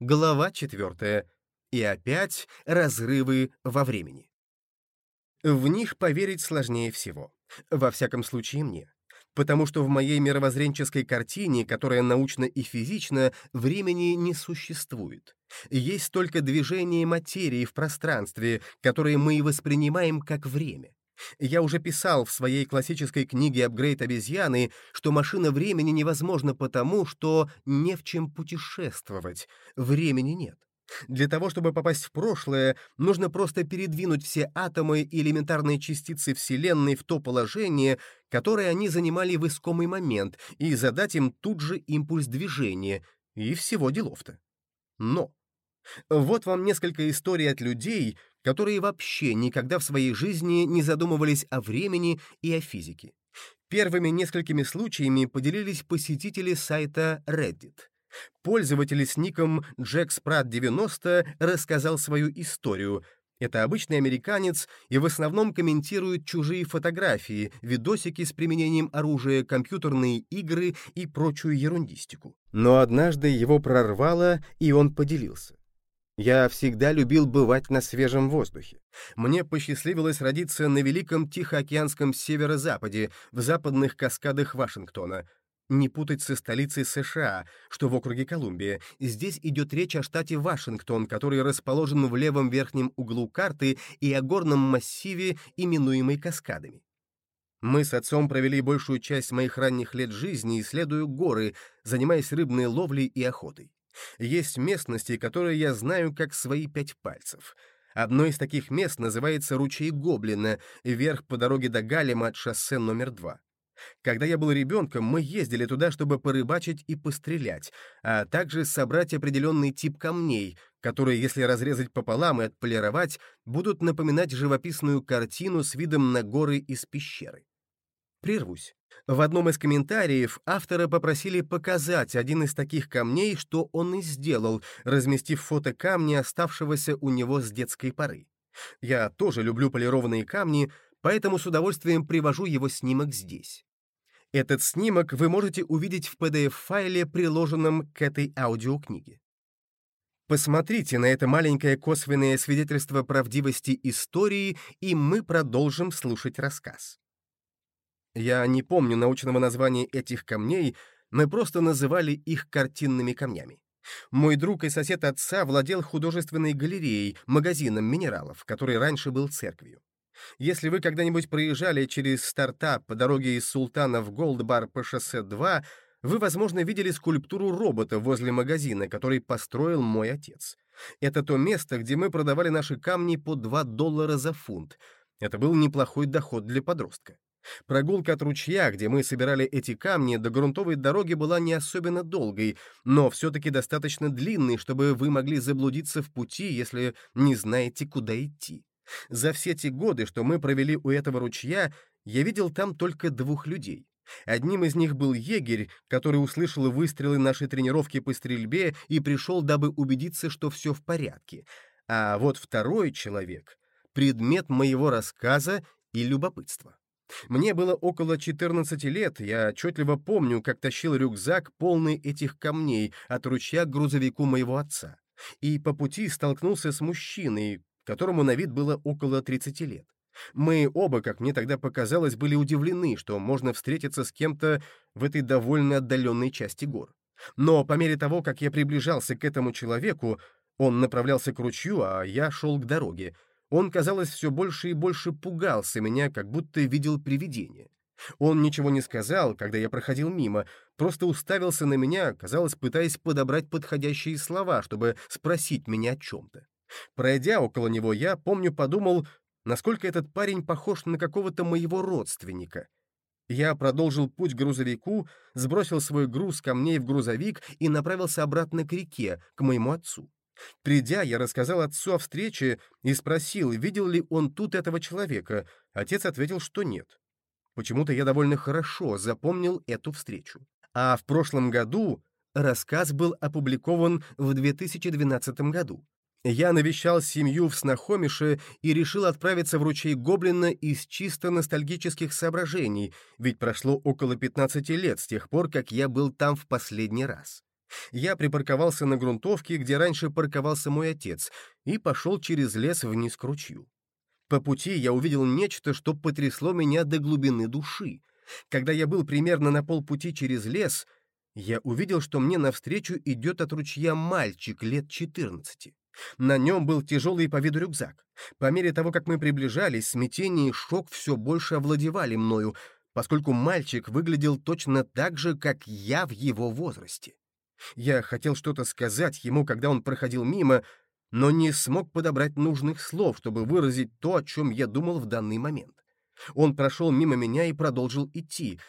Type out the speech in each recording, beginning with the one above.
Глава 4. И опять разрывы во времени. В них поверить сложнее всего. Во всяком случае мне. Потому что в моей мировоззренческой картине, которая научна и физична, времени не существует. Есть только движение материи в пространстве, которое мы и воспринимаем как время. Я уже писал в своей классической книге «Апгрейд обезьяны», что машина времени невозможна потому, что не в чем путешествовать, времени нет. Для того, чтобы попасть в прошлое, нужно просто передвинуть все атомы и элементарные частицы Вселенной в то положение, которое они занимали в искомый момент, и задать им тут же импульс движения, и всего делов-то. Но вот вам несколько историй от людей, которые вообще никогда в своей жизни не задумывались о времени и о физике. Первыми несколькими случаями поделились посетители сайта Reddit. Пользователь с ником JackSprat90 рассказал свою историю. Это обычный американец и в основном комментирует чужие фотографии, видосики с применением оружия, компьютерные игры и прочую ерундистику. Но однажды его прорвало, и он поделился. Я всегда любил бывать на свежем воздухе. Мне посчастливилось родиться на Великом Тихоокеанском северо-западе, в западных каскадах Вашингтона. Не путать со столицей США, что в округе Колумбия. Здесь идет речь о штате Вашингтон, который расположен в левом верхнем углу карты и о горном массиве, именуемой каскадами. Мы с отцом провели большую часть моих ранних лет жизни, исследуя горы, занимаясь рыбной ловлей и охотой. Есть местности, которые я знаю как свои пять пальцев. Одно из таких мест называется ручей Гоблина, вверх по дороге до Галема от шоссе номер два. Когда я был ребенком, мы ездили туда, чтобы порыбачить и пострелять, а также собрать определенный тип камней, которые, если разрезать пополам и отполировать, будут напоминать живописную картину с видом на горы из пещеры. Прервусь. В одном из комментариев автора попросили показать один из таких камней, что он и сделал, разместив фото камня, оставшегося у него с детской поры. Я тоже люблю полированные камни, поэтому с удовольствием привожу его снимок здесь. Этот снимок вы можете увидеть в PDF-файле, приложенном к этой аудиокниге. Посмотрите на это маленькое косвенное свидетельство правдивости истории, и мы продолжим слушать рассказ. Я не помню научного названия этих камней, мы просто называли их картинными камнями. Мой друг и сосед отца владел художественной галереей, магазином минералов, который раньше был церковью. Если вы когда-нибудь проезжали через стартап по дороге из Султана в Голдбар по шоссе 2, вы, возможно, видели скульптуру робота возле магазина, который построил мой отец. Это то место, где мы продавали наши камни по 2 доллара за фунт. Это был неплохой доход для подростка. Прогулка от ручья, где мы собирали эти камни, до грунтовой дороги была не особенно долгой, но все-таки достаточно длинной, чтобы вы могли заблудиться в пути, если не знаете, куда идти. За все те годы, что мы провели у этого ручья, я видел там только двух людей. Одним из них был егерь, который услышал выстрелы нашей тренировки по стрельбе и пришел, дабы убедиться, что все в порядке. А вот второй человек — предмет моего рассказа и любопытства. Мне было около 14 лет, я отчетливо помню, как тащил рюкзак, полный этих камней, от ручья к грузовику моего отца. И по пути столкнулся с мужчиной, которому на вид было около 30 лет. Мы оба, как мне тогда показалось, были удивлены, что можно встретиться с кем-то в этой довольно отдаленной части гор. Но по мере того, как я приближался к этому человеку, он направлялся к ручью, а я шел к дороге, он, казалось, все больше и больше пугался меня, как будто видел привидение. Он ничего не сказал, когда я проходил мимо, просто уставился на меня, казалось, пытаясь подобрать подходящие слова, чтобы спросить меня о чем-то. Пройдя около него, я, помню, подумал, насколько этот парень похож на какого-то моего родственника. Я продолжил путь к грузовику, сбросил свой груз камней в грузовик и направился обратно к реке, к моему отцу. Придя, я рассказал отцу о встрече и спросил, видел ли он тут этого человека. Отец ответил, что нет. Почему-то я довольно хорошо запомнил эту встречу. А в прошлом году рассказ был опубликован в 2012 году. Я навещал семью в Снахомише и решил отправиться в ручей Гоблина из чисто ностальгических соображений, ведь прошло около 15 лет с тех пор, как я был там в последний раз. Я припарковался на грунтовке, где раньше парковался мой отец, и пошел через лес вниз к ручью. По пути я увидел нечто, что потрясло меня до глубины души. Когда я был примерно на полпути через лес, я увидел, что мне навстречу идет от ручья мальчик лет 14. На нем был тяжелый по виду рюкзак. По мере того, как мы приближались, смятение и шок все больше овладевали мною, поскольку мальчик выглядел точно так же, как я в его возрасте. Я хотел что-то сказать ему, когда он проходил мимо, но не смог подобрать нужных слов, чтобы выразить то, о чем я думал в данный момент. Он прошел мимо меня и продолжил идти.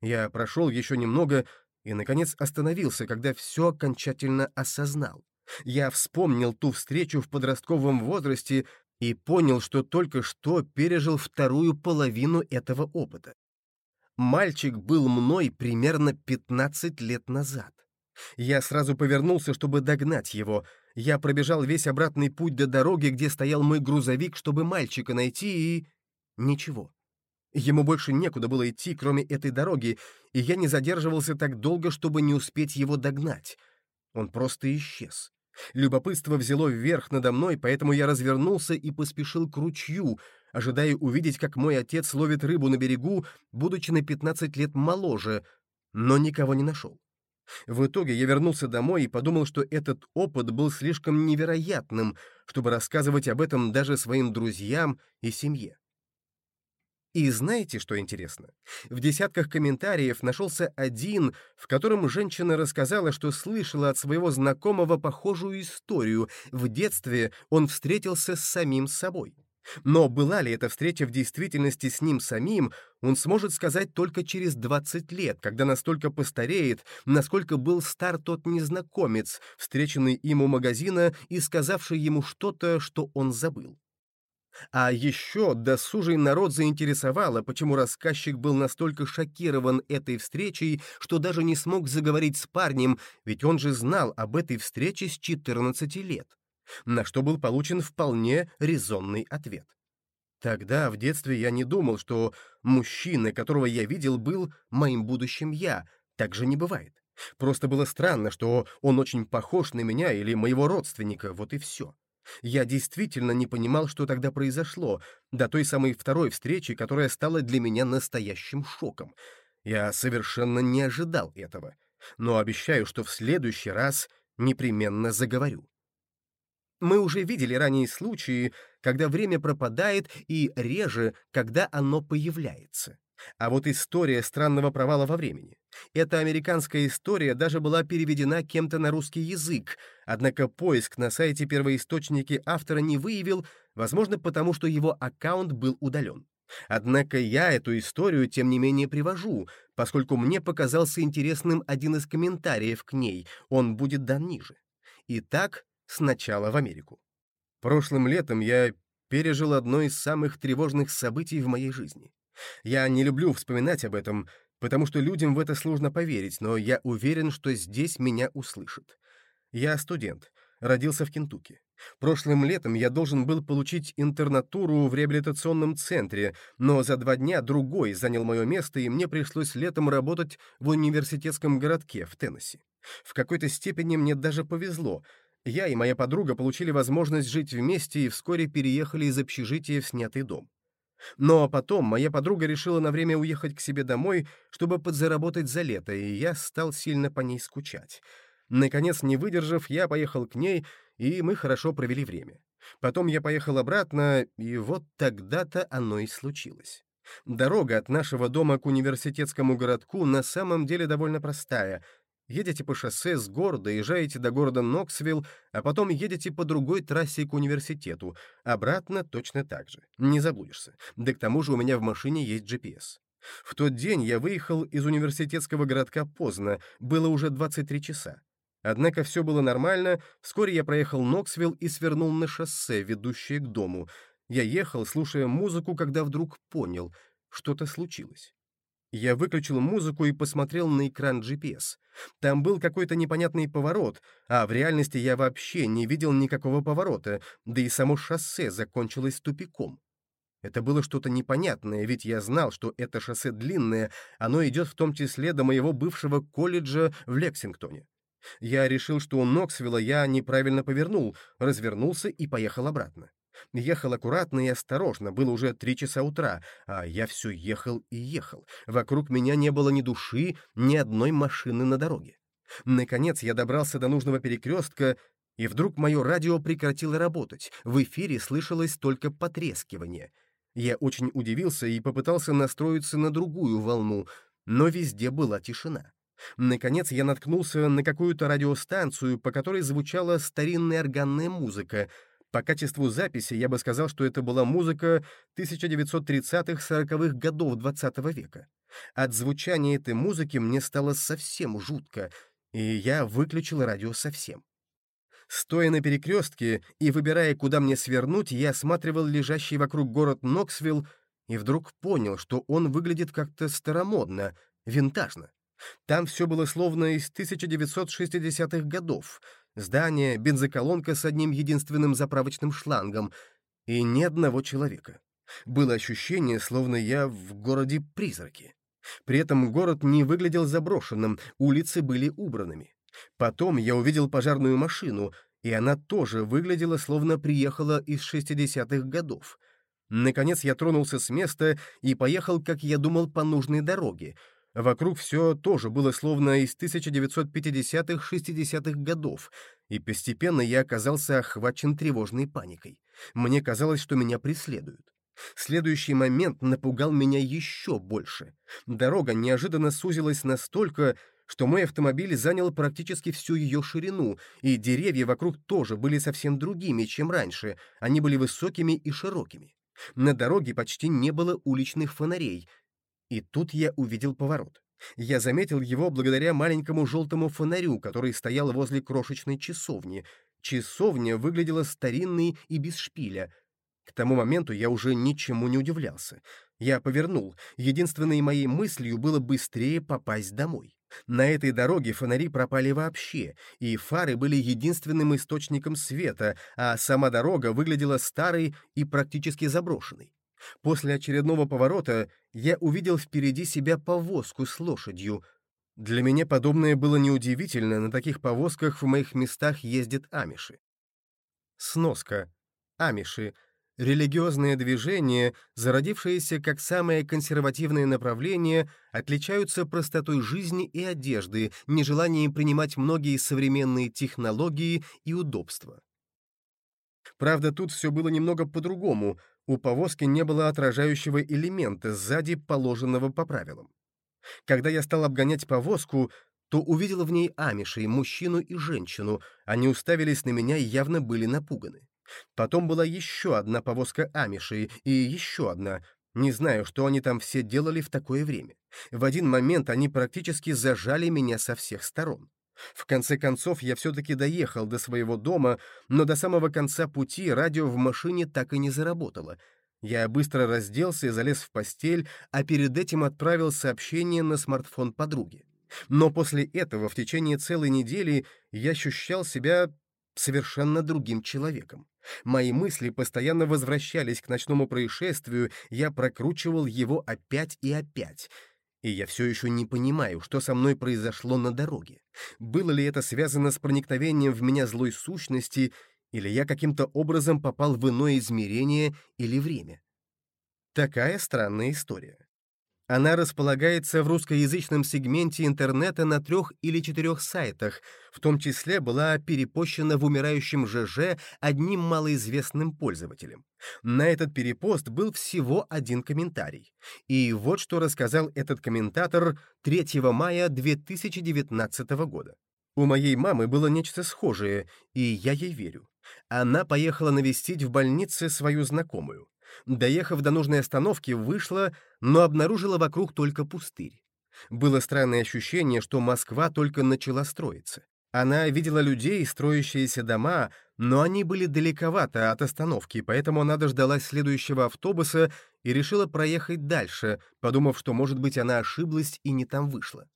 Я прошел еще немного и, наконец, остановился, когда все окончательно осознал. Я вспомнил ту встречу в подростковом возрасте и понял, что только что пережил вторую половину этого опыта. Мальчик был мной примерно 15 лет назад. Я сразу повернулся, чтобы догнать его. Я пробежал весь обратный путь до дороги, где стоял мой грузовик, чтобы мальчика найти, и... Ничего. Ему больше некуда было идти, кроме этой дороги, и я не задерживался так долго, чтобы не успеть его догнать. Он просто исчез. Любопытство взяло вверх надо мной, поэтому я развернулся и поспешил к ручью, ожидая увидеть, как мой отец ловит рыбу на берегу, будучи на 15 лет моложе, но никого не нашел. В итоге я вернулся домой и подумал, что этот опыт был слишком невероятным, чтобы рассказывать об этом даже своим друзьям и семье. И знаете, что интересно? В десятках комментариев нашелся один, в котором женщина рассказала, что слышала от своего знакомого похожую историю. В детстве он встретился с самим собой. Но была ли эта встреча в действительности с ним самим, он сможет сказать только через 20 лет, когда настолько постареет, насколько был стар тот незнакомец, встреченный им у магазина и сказавший ему что-то, что он забыл. А еще досужий народ заинтересовало, почему рассказчик был настолько шокирован этой встречей, что даже не смог заговорить с парнем, ведь он же знал об этой встрече с 14 лет. На что был получен вполне резонный ответ. Тогда, в детстве, я не думал, что мужчина, которого я видел, был моим будущим «я». Так же не бывает. Просто было странно, что он очень похож на меня или моего родственника, вот и все. Я действительно не понимал, что тогда произошло, до той самой второй встречи, которая стала для меня настоящим шоком. Я совершенно не ожидал этого, но обещаю, что в следующий раз непременно заговорю. Мы уже видели ранее случаи, когда время пропадает, и реже, когда оно появляется. А вот история странного провала во времени. Эта американская история даже была переведена кем-то на русский язык, однако поиск на сайте первоисточники автора не выявил, возможно, потому что его аккаунт был удален. Однако я эту историю, тем не менее, привожу, поскольку мне показался интересным один из комментариев к ней, он будет дан ниже. Итак, сначала в Америку. Прошлым летом я пережил одно из самых тревожных событий в моей жизни. Я не люблю вспоминать об этом, потому что людям в это сложно поверить, но я уверен, что здесь меня услышат. Я студент, родился в Кентукки. Прошлым летом я должен был получить интернатуру в реабилитационном центре, но за два дня другой занял мое место, и мне пришлось летом работать в университетском городке в Теннесси. В какой-то степени мне даже повезло. Я и моя подруга получили возможность жить вместе и вскоре переехали из общежития в снятый дом. Но потом моя подруга решила на время уехать к себе домой, чтобы подзаработать за лето, и я стал сильно по ней скучать. Наконец, не выдержав, я поехал к ней, и мы хорошо провели время. Потом я поехал обратно, и вот тогда-то оно и случилось. Дорога от нашего дома к университетскому городку на самом деле довольно простая — Едете по шоссе с города, езжаете до города Ноксвилл, а потом едете по другой трассе к университету. Обратно точно так же. Не заблудишься. Да к тому же у меня в машине есть GPS. В тот день я выехал из университетского городка поздно, было уже 23 часа. Однако все было нормально, вскоре я проехал Ноксвилл и свернул на шоссе, ведущее к дому. Я ехал, слушая музыку, когда вдруг понял, что-то случилось. Я выключил музыку и посмотрел на экран GPS. Там был какой-то непонятный поворот, а в реальности я вообще не видел никакого поворота, да и само шоссе закончилось тупиком. Это было что-то непонятное, ведь я знал, что это шоссе длинное, оно идет в том числе до моего бывшего колледжа в Лексингтоне. Я решил, что у Ноксвилла я неправильно повернул, развернулся и поехал обратно. Ехал аккуратно и осторожно, было уже три часа утра, а я все ехал и ехал. Вокруг меня не было ни души, ни одной машины на дороге. Наконец я добрался до нужного перекрестка, и вдруг мое радио прекратило работать. В эфире слышалось только потрескивание. Я очень удивился и попытался настроиться на другую волну, но везде была тишина. Наконец я наткнулся на какую-то радиостанцию, по которой звучала старинная органная музыка. По качеству записи я бы сказал, что это была музыка 1930-40-х годов XX -го века. От звучания этой музыки мне стало совсем жутко, и я выключил радио совсем. Стоя на перекрестке и выбирая, куда мне свернуть, я осматривал лежащий вокруг город Ноксвилл и вдруг понял, что он выглядит как-то старомодно, винтажно. Там все было словно из 1960-х годов. Здание, бензоколонка с одним единственным заправочным шлангом и ни одного человека. Было ощущение, словно я в городе-призраке. При этом город не выглядел заброшенным, улицы были убранными. Потом я увидел пожарную машину, и она тоже выглядела, словно приехала из 60-х годов. Наконец я тронулся с места и поехал, как я думал, по нужной дороге. Вокруг все тоже было словно из 1950-60-х годов, и постепенно я оказался охвачен тревожной паникой. Мне казалось, что меня преследуют. Следующий момент напугал меня еще больше. Дорога неожиданно сузилась настолько, что мой автомобиль занял практически всю ее ширину, и деревья вокруг тоже были совсем другими, чем раньше, они были высокими и широкими. На дороге почти не было уличных фонарей. И тут я увидел поворот. Я заметил его благодаря маленькому желтому фонарю, который стоял возле крошечной часовни. Часовня выглядела старинной и без шпиля — к тому моменту я уже ничему не удивлялся. Я повернул. Единственной моей мыслью было быстрее попасть домой. На этой дороге фонари пропали вообще, и фары были единственным источником света, а сама дорога выглядела старой и практически заброшенной. После очередного поворота я увидел впереди себя повозку с лошадью. Для меня подобное было неудивительно, на таких повозках в моих местах ездят амиши. Сноска. Амиши Религиозные движения, зародившиеся как самое консервативное направление, отличаются простотой жизни и одежды, нежеланием принимать многие современные технологии и удобства. Правда, тут все было немного по-другому, у повозки не было отражающего элемента сзади, положенного по правилам. Когда я стал обгонять повозку, то увидел в ней амишей, мужчину и женщину, они уставились на меня и явно были напуганы. Потом была еще одна повозка амишей и еще одна. Не знаю, что они там все делали в такое время. В один момент они практически зажали меня со всех сторон. В конце концов, я все-таки доехал до своего дома, но до самого конца пути радио в машине так и не заработало. Я быстро разделся и залез в постель, а перед этим отправил сообщение на смартфон подруги. Но после этого в течение целой недели я ощущал себя совершенно другим человеком. Мои мысли постоянно возвращались к ночному происшествию, я прокручивал его опять и опять. И я все еще не понимаю, что со мной произошло на дороге. Было ли это связано с проникновением в меня злой сущности, или я каким-то образом попал в иное измерение или время? Такая странная история. Она располагается в русскоязычном сегменте интернета на трех или четырех сайтах, в том числе была перепощена в умирающем ЖЖ одним малоизвестным пользователем. На этот перепост был всего один комментарий. И вот что рассказал этот комментатор 3 мая 2019 года. У моей мамы было нечто схожее, и я ей верю. Она поехала навестить в больнице свою знакомую. Доехав до нужной остановки, вышла, но обнаружила вокруг только пустырь. Было странное ощущение, что Москва только начала строиться. Она видела людей, строящиеся дома, но они были далековато от остановки, поэтому она дождалась следующего автобуса и решила проехать дальше, подумав, что, может быть, она ошиблась и не там вышла.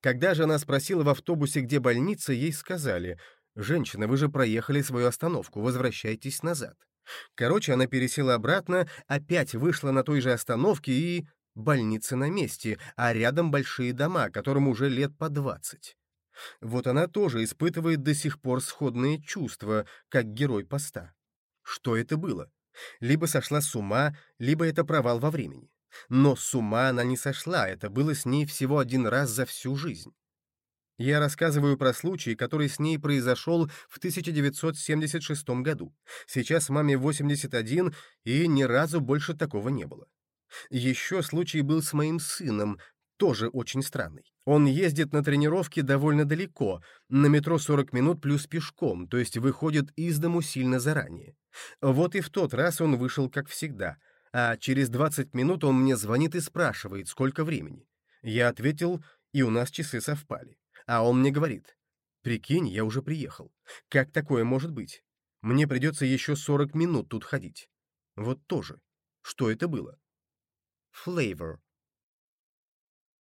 Когда же она спросила в автобусе, где больница, ей сказали, «Женщина, вы же проехали свою остановку, возвращайтесь назад». Короче, она пересела обратно, опять вышла на той же остановке и... Больница на месте, а рядом большие дома, которым уже лет по двадцать. Вот она тоже испытывает до сих пор сходные чувства, как герой поста. Что это было? Либо сошла с ума, либо это провал во времени. Но с ума она не сошла, это было с ней всего один раз за всю жизнь. Я рассказываю про случай, который с ней произошел в 1976 году. Сейчас маме 81, и ни разу больше такого не было. Еще случай был с моим сыном, тоже очень странный. Он ездит на тренировки довольно далеко, на метро 40 минут плюс пешком, то есть выходит из дому сильно заранее. Вот и в тот раз он вышел как всегда, а через 20 минут он мне звонит и спрашивает, сколько времени. Я ответил, и у нас часы совпали. А он мне говорит, «Прикинь, я уже приехал. Как такое может быть? Мне придется еще 40 минут тут ходить». Вот тоже. Что это было? Flavor.